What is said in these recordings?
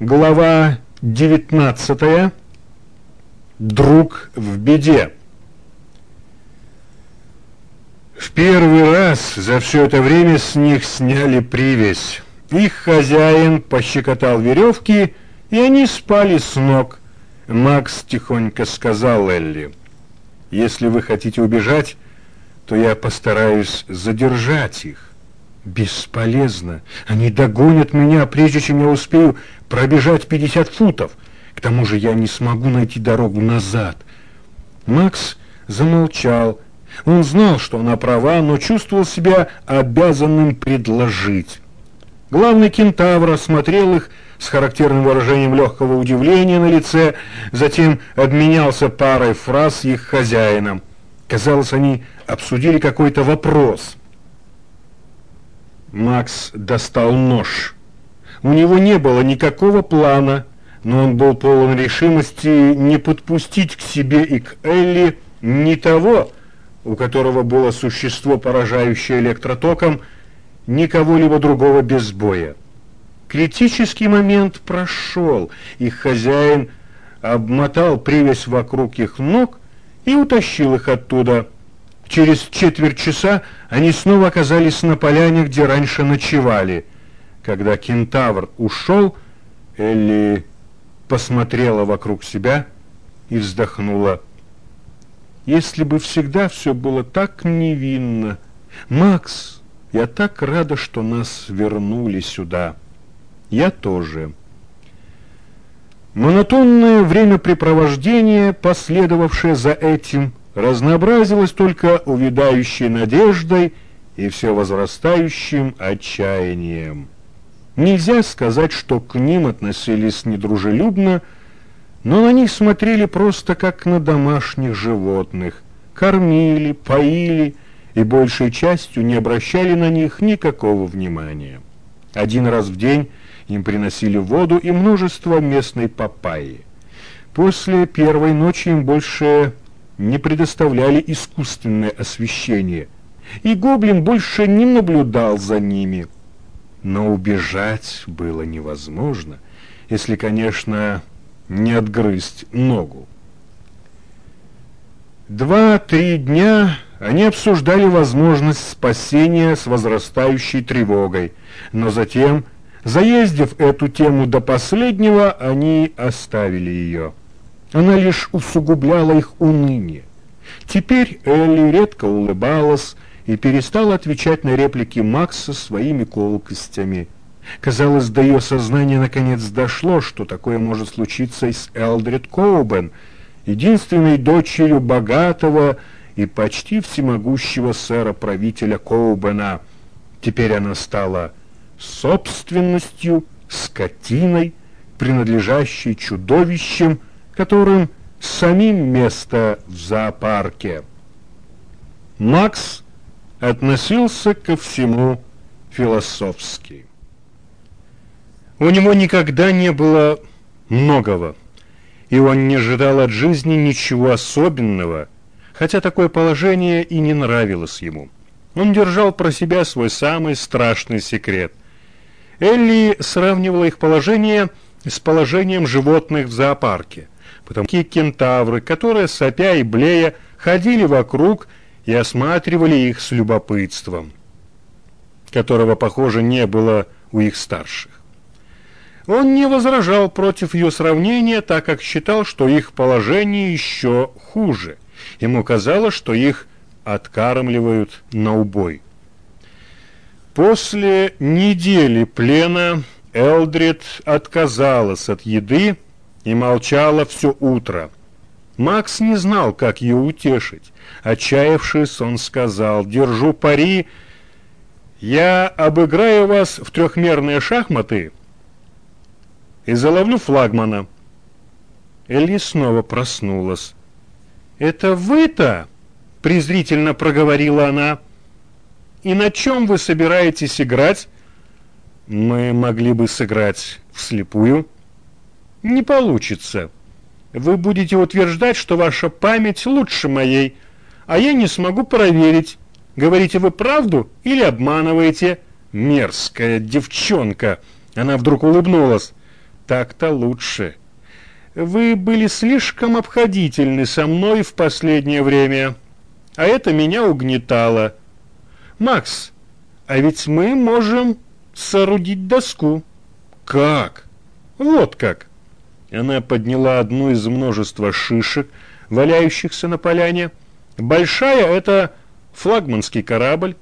Глава 19. Друг в беде. В первый раз за все это время с них сняли привязь. Их хозяин пощекотал веревки, и они спали с ног. Макс тихонько сказал Элли, «Если вы хотите убежать, то я постараюсь задержать их». Бесполезно. Они догонят меня, прежде чем я успею пробежать 50 футов. К тому же я не смогу найти дорогу назад. Макс замолчал. Он знал, что она права, но чувствовал себя обязанным предложить. Главный кентавр осмотрел их с характерным выражением легкого удивления на лице, затем обменялся парой фраз их хозяином. Казалось, они обсудили какой-то вопрос – Макс достал нож. У него не было никакого плана, но он был полон решимости не подпустить к себе и к Элли ни того, у которого было существо, поражающее электротоком, ни кого-либо другого без боя. Критический момент прошел, их хозяин обмотал привязь вокруг их ног и утащил их оттуда – Через четверть часа они снова оказались на поляне, где раньше ночевали. Когда кентавр ушел, Элли посмотрела вокруг себя и вздохнула. Если бы всегда все было так невинно. Макс, я так рада, что нас вернули сюда. Я тоже. Монотонное времяпрепровождение, последовавшее за этим, разнообразилось только увядающей надеждой и все возрастающим отчаянием. Нельзя сказать, что к ним относились недружелюбно, но на них смотрели просто как на домашних животных, кормили, поили и большей частью не обращали на них никакого внимания. Один раз в день им приносили воду и множество местной папайи. После первой ночи им больше не предоставляли искусственное освещение, и гоблин больше не наблюдал за ними. Но убежать было невозможно, если, конечно, не отгрызть ногу. Два-три дня они обсуждали возможность спасения с возрастающей тревогой, но затем, заездив эту тему до последнего, они оставили ее. Она лишь усугубляла их уныние. Теперь Элли редко улыбалась и перестала отвечать на реплики Макса своими колкостями. Казалось, до ее сознания наконец дошло, что такое может случиться и с Элдрид Коубен, единственной дочерью богатого и почти всемогущего сэра-правителя Коубена. Теперь она стала собственностью, скотиной, принадлежащей чудовищем, которым самим место в зоопарке. Макс относился ко всему философски. У него никогда не было многого, и он не ожидал от жизни ничего особенного, хотя такое положение и не нравилось ему. Он держал про себя свой самый страшный секрет. Элли сравнивала их положение с положением животных в зоопарке – потому что кентавры, которые, сопя и блея, ходили вокруг и осматривали их с любопытством, которого, похоже, не было у их старших. Он не возражал против ее сравнения, так как считал, что их положение еще хуже. Ему казалось, что их откармливают на убой. После недели плена Элдрид отказалась от еды и молчала все утро. Макс не знал, как ее утешить. Отчаявшись, он сказал, «Держу пари, я обыграю вас в трехмерные шахматы и заловлю флагмана». Элли снова проснулась. «Это вы-то?» — презрительно проговорила она. «И на чем вы собираетесь играть?» «Мы могли бы сыграть вслепую». Не получится. Вы будете утверждать, что ваша память лучше моей, а я не смогу проверить, говорите вы правду или обманываете. Мерзкая девчонка. Она вдруг улыбнулась. Так-то лучше. Вы были слишком обходительны со мной в последнее время, а это меня угнетало. Макс, а ведь мы можем соорудить доску. Как? Вот как. Она подняла одну из множества шишек, валяющихся на поляне. Большая — это флагманский корабль.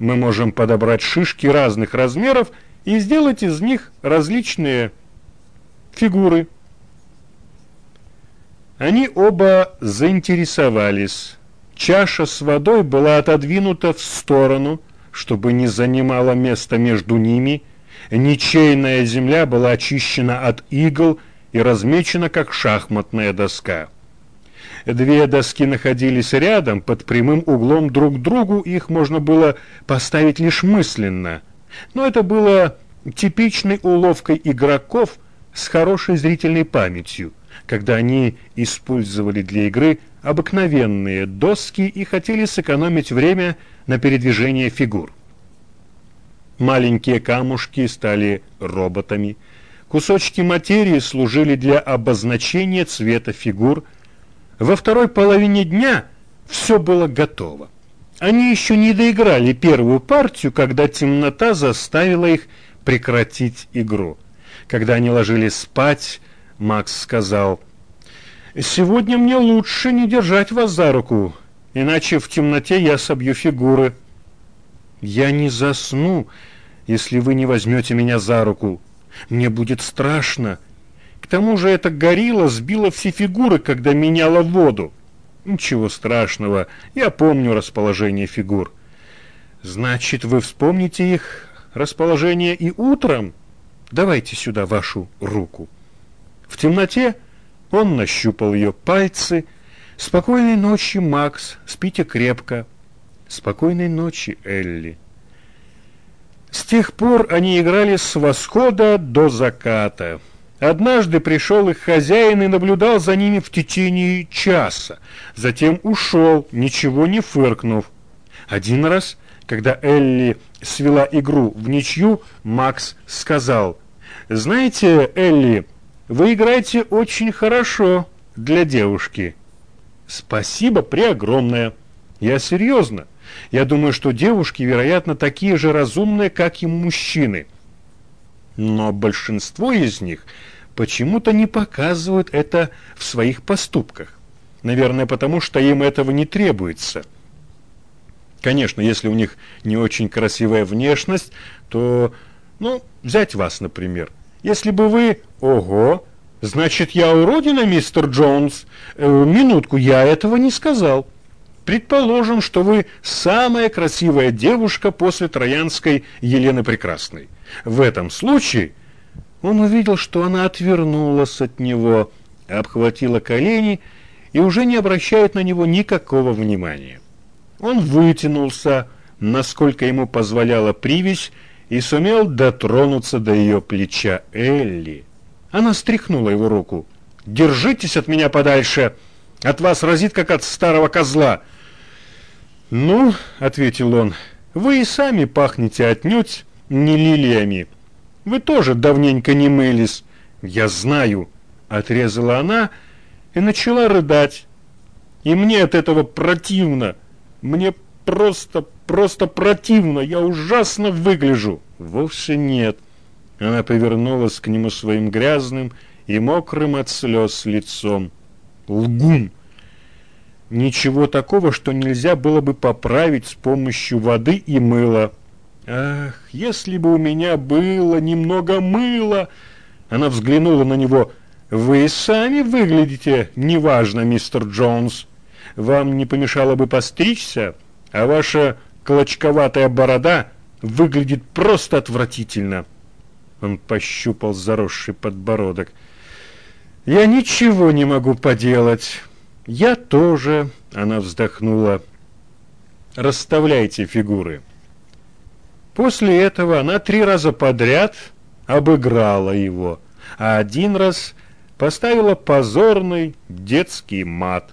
Мы можем подобрать шишки разных размеров и сделать из них различные фигуры. Они оба заинтересовались. Чаша с водой была отодвинута в сторону, чтобы не занимала место между ними. Ничейная земля была очищена от игл и размечена, как шахматная доска. Две доски находились рядом, под прямым углом друг к другу, их можно было поставить лишь мысленно. Но это было типичной уловкой игроков с хорошей зрительной памятью, когда они использовали для игры обыкновенные доски и хотели сэкономить время на передвижение фигур. Маленькие камушки стали роботами, кусочки материи служили для обозначения цвета фигур. Во второй половине дня все было готово. Они еще не доиграли первую партию, когда темнота заставила их прекратить игру. Когда они ложились спать, Макс сказал, «Сегодня мне лучше не держать вас за руку, иначе в темноте я собью фигуры». «Я не засну, если вы не возьмете меня за руку. Мне будет страшно. К тому же эта горилла сбила все фигуры, когда меняла воду». «Ничего страшного, я помню расположение фигур». «Значит, вы вспомните их расположение и утром? Давайте сюда вашу руку». В темноте он нащупал ее пальцы. «Спокойной ночи, Макс, спите крепко». «Спокойной ночи, Элли». С тех пор они играли с восхода до заката. Однажды пришел их хозяин и наблюдал за ними в течение часа. Затем ушел, ничего не фыркнув. Один раз, когда Элли свела игру в ничью, Макс сказал, «Знаете, Элли, вы играете очень хорошо для девушки. Спасибо преогромное. Я серьезно. Я думаю, что девушки, вероятно, такие же разумные, как и мужчины. Но большинство из них почему-то не показывают это в своих поступках. Наверное, потому что им этого не требуется. Конечно, если у них не очень красивая внешность, то, ну, взять вас, например. Если бы вы... Ого! Значит, я уродина, мистер Джонс? Э, минутку, я этого не сказал. Предположим, что вы самая красивая девушка после троянской Елены Прекрасной. В этом случае он увидел, что она отвернулась от него, обхватила колени и уже не обращает на него никакого внимания. Он вытянулся, насколько ему позволяла привязь, и сумел дотронуться до ее плеча Элли. Она стряхнула его руку. «Держитесь от меня подальше! От вас разит, как от старого козла!» «Ну, — ответил он, — вы и сами пахнете отнюдь не лилиями. Вы тоже давненько не мылись. Я знаю!» — отрезала она и начала рыдать. «И мне от этого противно. Мне просто, просто противно. Я ужасно выгляжу. Вовсе нет. Она повернулась к нему своим грязным и мокрым от слез лицом. Лгун! Ничего такого, что нельзя было бы поправить с помощью воды и мыла. Ах, если бы у меня было немного мыла! Она взглянула на него. Вы сами выглядите неважно, мистер Джонс. Вам не помешало бы постричься? — а ваша клочковатая борода выглядит просто отвратительно. Он пощупал заросший подбородок. Я ничего не могу поделать. Я тоже, она вздохнула. Расставляйте фигуры. После этого она три раза подряд обыграла его, а один раз поставила позорный детский мат.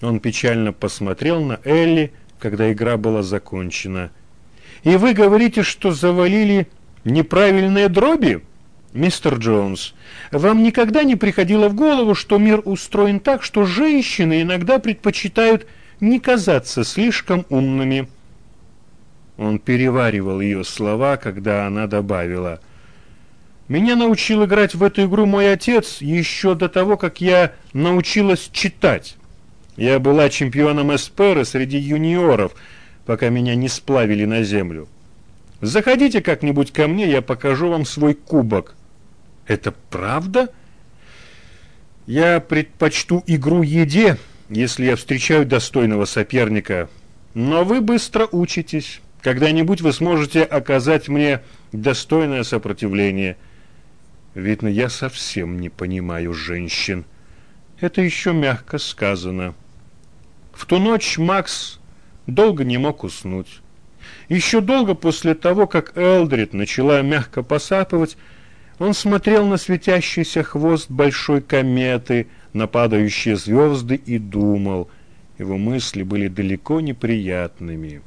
Он печально посмотрел на Элли, когда игра была закончена. «И вы говорите, что завалили неправильные дроби? Мистер Джонс, вам никогда не приходило в голову, что мир устроен так, что женщины иногда предпочитают не казаться слишком умными? Он переваривал ее слова, когда она добавила. «Меня научил играть в эту игру мой отец еще до того, как я научилась читать. Я была чемпионом Эспера среди юниоров, пока меня не сплавили на землю. Заходите как-нибудь ко мне, я покажу вам свой кубок». Это правда? Я предпочту игру еде, если я встречаю достойного соперника. Но вы быстро учитесь. Когда-нибудь вы сможете оказать мне достойное сопротивление. Видно, я совсем не понимаю женщин. Это еще мягко сказано. В ту ночь Макс долго не мог уснуть. Еще долго после того, как Элдрид начала мягко посапывать, он смотрел на светящийся хвост большой кометы, на падающие звезды и думал. Его мысли были далеко неприятными.